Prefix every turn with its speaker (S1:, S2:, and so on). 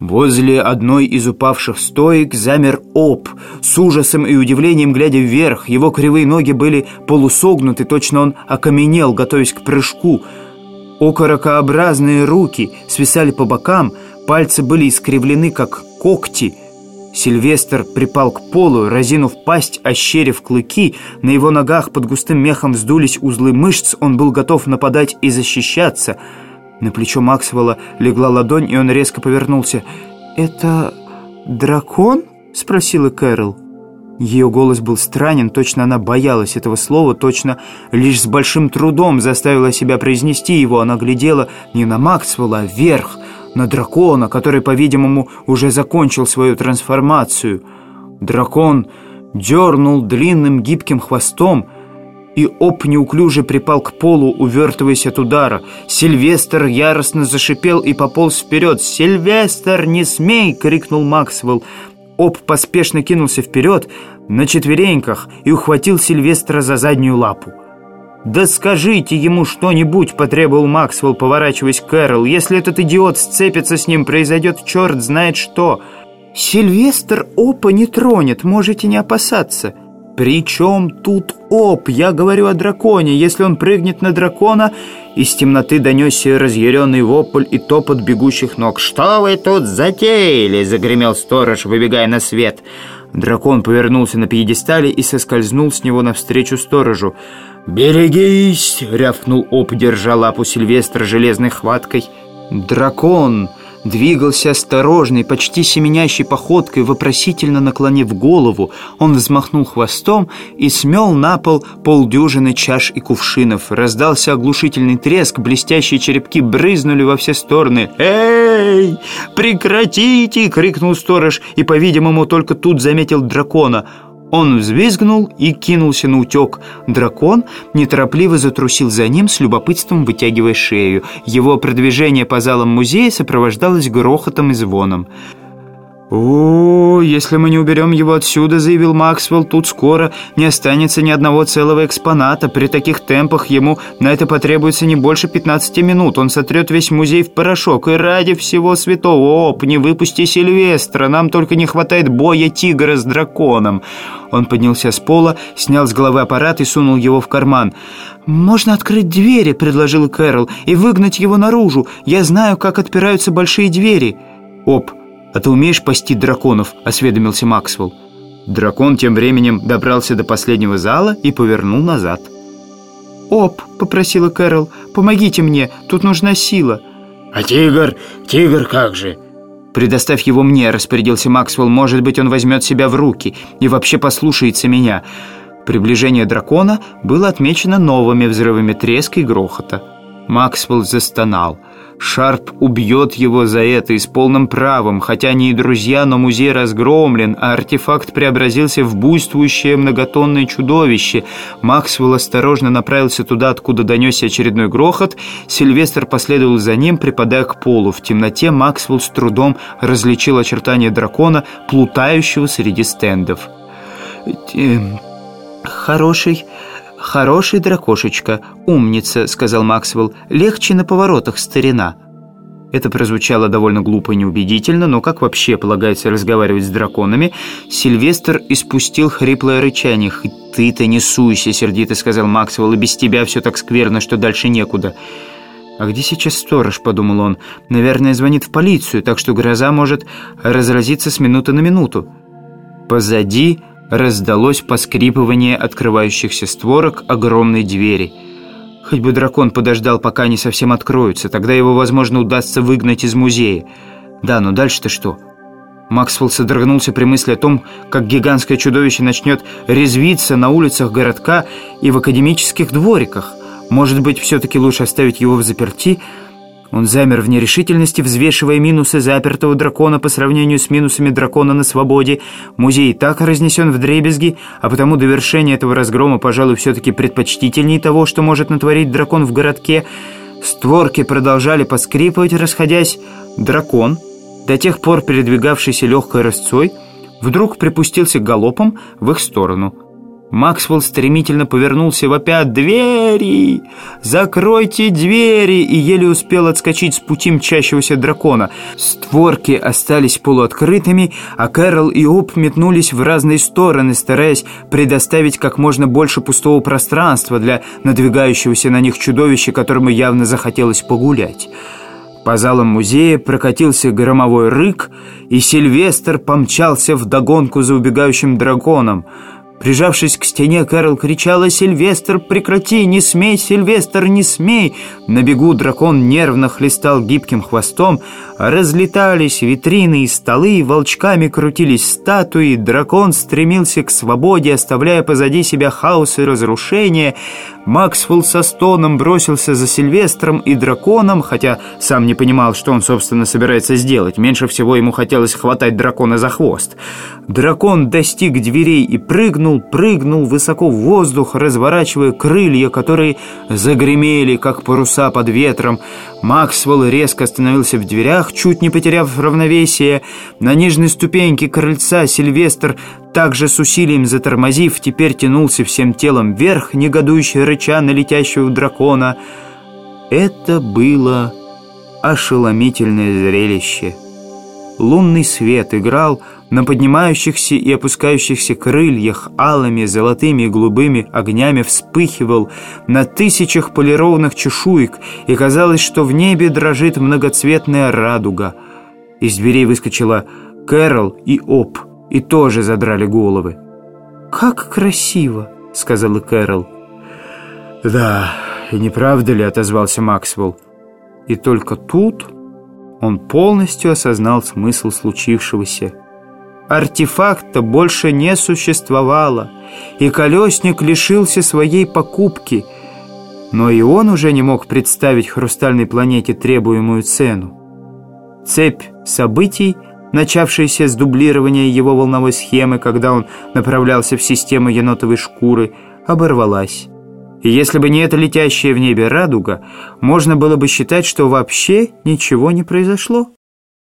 S1: Возле одной из упавших стоек замер Оп, с ужасом и удивлением глядя вверх. Его кривые ноги были полусогнуты, точно он окаменел, готовясь к прыжку. Окорокообразные руки свисали по бокам, пальцы были искривлены, как когти. Сильвестр припал к полу, разинув пасть, ощерив клыки. На его ногах под густым мехом вздулись узлы мышц, он был готов нападать и защищаться — на плечо Максвелла легла ладонь, и он резко повернулся. «Это дракон?» — спросила Кэрол. Ее голос был странен, точно она боялась этого слова, точно лишь с большим трудом заставила себя произнести его. Она глядела не на Максвелла, а вверх, на дракона, который, по-видимому, уже закончил свою трансформацию. Дракон дернул длинным гибким хвостом, и Оп неуклюже припал к полу, увертываясь от удара. Сильвестр яростно зашипел и пополз вперед. «Сильвестр, не смей!» — крикнул Максвелл. Оп поспешно кинулся вперед на четвереньках и ухватил Сильвестра за заднюю лапу. «Да скажите ему что-нибудь!» — потребовал Максвелл, поворачиваясь к Кэрол. «Если этот идиот сцепится с ним, произойдет черт знает что!» «Сильвестр Опа не тронет, можете не опасаться!» «При чем тут оп? Я говорю о драконе. Если он прыгнет на дракона...» Из темноты донесся разъяренный вопль и топот бегущих ног. «Что вы тут затеяли?» — загремел сторож, выбегая на свет. Дракон повернулся на пьедестале и соскользнул с него навстречу сторожу. «Берегись!» — рявкнул оп, держа лапу Сильвестра железной хваткой. «Дракон!» Двигался осторожной, почти семенящей походкой, вопросительно наклонив голову. Он взмахнул хвостом и смел на пол полдюжины чаш и кувшинов. Раздался оглушительный треск, блестящие черепки брызнули во все стороны. «Эй, прекратите!» — крикнул сторож и, по-видимому, только тут заметил дракона — он взвизгнул и кинулся на утек. Дракон неторопливо затрусил за ним, с любопытством вытягивая шею. Его продвижение по залам музея сопровождалось грохотом и звоном. «О, если мы не уберем его отсюда, — заявил Максвелл, — тут скоро не останется ни одного целого экспоната. При таких темпах ему на это потребуется не больше 15 минут. Он сотрет весь музей в порошок. И ради всего святого, оп, не выпусти Сильвестра. Нам только не хватает боя тигра с драконом». Он поднялся с пола, снял с головы аппарат и сунул его в карман. «Можно открыть двери», — предложил Кэрол, — «и выгнать его наружу. Я знаю, как отпираются большие двери». «Оп!» «А ты умеешь пасти драконов?» – осведомился Максвелл. Дракон тем временем добрался до последнего зала и повернул назад. «Оп!» – попросила Кэрол. «Помогите мне, тут нужна сила».
S2: «А тигр? Тигр как же?»
S1: «Предоставь его мне», – распорядился Максвелл. «Может быть, он возьмет себя в руки и вообще послушается меня». Приближение дракона было отмечено новыми взрывами треска и грохота. Максвелл застонал – Шарп убьет его за это и с полным правом, хотя они и друзья, но музей разгромлен, а артефакт преобразился в буйствующее многотонное чудовище. Максвелл осторожно направился туда, откуда донесся очередной грохот. Сильвестр последовал за ним, припадая к полу. В темноте Максвелл с трудом различил очертания дракона, плутающего среди стендов. «Хороший...» «Хороший дракошечка, умница», — сказал Максвелл. «Легче на поворотах, старина». Это прозвучало довольно глупо и неубедительно, но как вообще полагается разговаривать с драконами, Сильвестр испустил хриплое рычание. «Хоть ты-то не суйся», — сердито сказал Максвелл, «и без тебя все так скверно, что дальше некуда». «А где сейчас сторож?» — подумал он. «Наверное, звонит в полицию, так что гроза может разразиться с минуты на минуту». Позади раздалось поскрипывание открывающихся створок огромной двери. Хоть бы дракон подождал, пока они совсем откроются, тогда его, возможно, удастся выгнать из музея. Да, но дальше-то что? Максвелл содрогнулся при мысли о том, как гигантское чудовище начнет резвиться на улицах городка и в академических двориках. Может быть, все-таки лучше оставить его в заперти – он замер в нерешительности, взвешивая минусы запертого дракона по сравнению с минусами дракона на свободе. Музей так разнесен в дребезги, а потому довершение этого разгрома, пожалуй, все-таки предпочтительнее того, что может натворить дракон в городке. Створки продолжали поскрипывать, расходясь. Дракон, до тех пор передвигавшийся легкой рысцой, вдруг припустился галопом в их сторону. Максвелл стремительно повернулся вопя «Двери! Закройте двери!» и еле успел отскочить с пути мчащегося дракона. Створки остались полуоткрытыми, а Кэрол и Оп метнулись в разные стороны, стараясь предоставить как можно больше пустого пространства для надвигающегося на них чудовища, которому явно захотелось погулять. По залам музея прокатился громовой рык, и Сильвестр помчался в догонку за убегающим драконом — Прижавшись к стене, Кэрол кричала «Сильвестр, прекрати! Не смей, Сильвестр, не смей!» На бегу дракон нервно хлестал гибким хвостом, разлетались витрины и столы, волчками крутились статуи, дракон стремился к свободе, оставляя позади себя хаос и разрушение. Максвелл со стоном бросился за Сильвестром и драконом, хотя сам не понимал, что он, собственно, собирается сделать. Меньше всего ему хотелось хватать дракона за хвост. Дракон достиг дверей и прыгнул, прыгнул высоко в воздух, разворачивая крылья, которые загремели, как паруса под ветром. Максвелл резко остановился в дверях, чуть не потеряв равновесие. На нижней ступеньке крыльца Сильвестр, также с усилием затормозив, теперь тянулся всем телом вверх, негодующе рыча на летящего дракона. Это было ошеломительное зрелище. Лунный свет играл на поднимающихся и опускающихся крыльях алыми, золотыми и голубыми огнями вспыхивал на тысячах полированных чешуек, и казалось, что в небе дрожит многоцветная радуга. Из дверей выскочила Кэрол и Оп, и тоже задрали головы. «Как красиво!» — сказала Кэрол. «Да, и не правда ли?» — отозвался Максвелл. И только тут он полностью осознал смысл случившегося. Артефакта больше не существовало, и колесник лишился своей покупки, но и он уже не мог представить хрустальной планете требуемую цену. Цепь событий, начавшаяся с дублирования его волновой схемы, когда он направлялся в систему енотовой шкуры, оборвалась. И если бы не эта летящая в небе радуга, можно было бы считать, что вообще ничего не произошло.